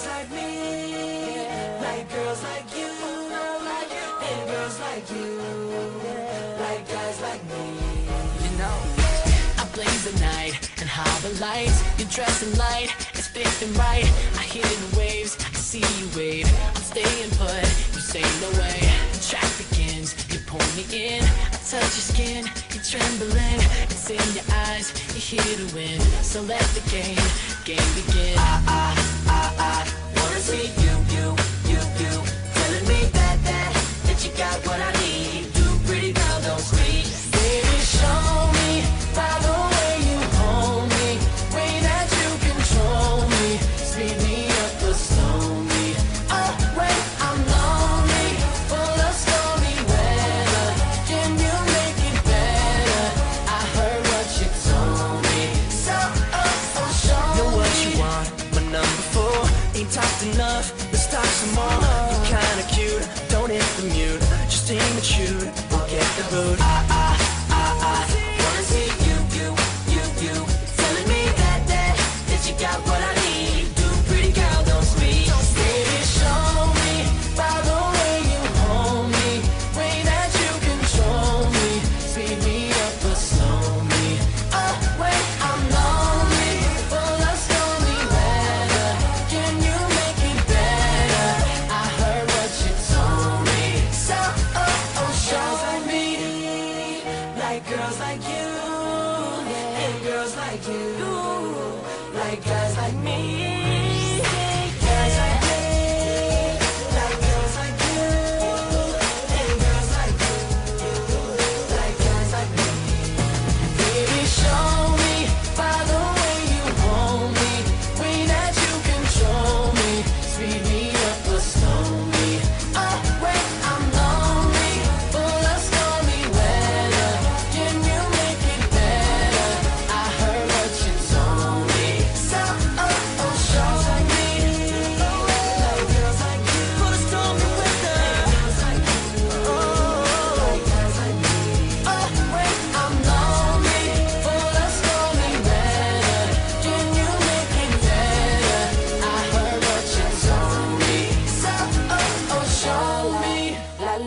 guys like me, like girls like you, and girls like you, like guys like me. You know, I blaze the night and the lights. You're dressing light, it's fitting right. I hear the waves, I see you wave. I'm staying put, you say no way. The track begins, you pull me in. I touch your skin, you're trembling. It's in your eyes, you're here to win. So let the game, game begin. I, I, Talked enough, let's talk some more. You're kinda cute, don't hit the mute. Just aim and shoot, we'll get the boot Like girls like you And girls like you Like guys like me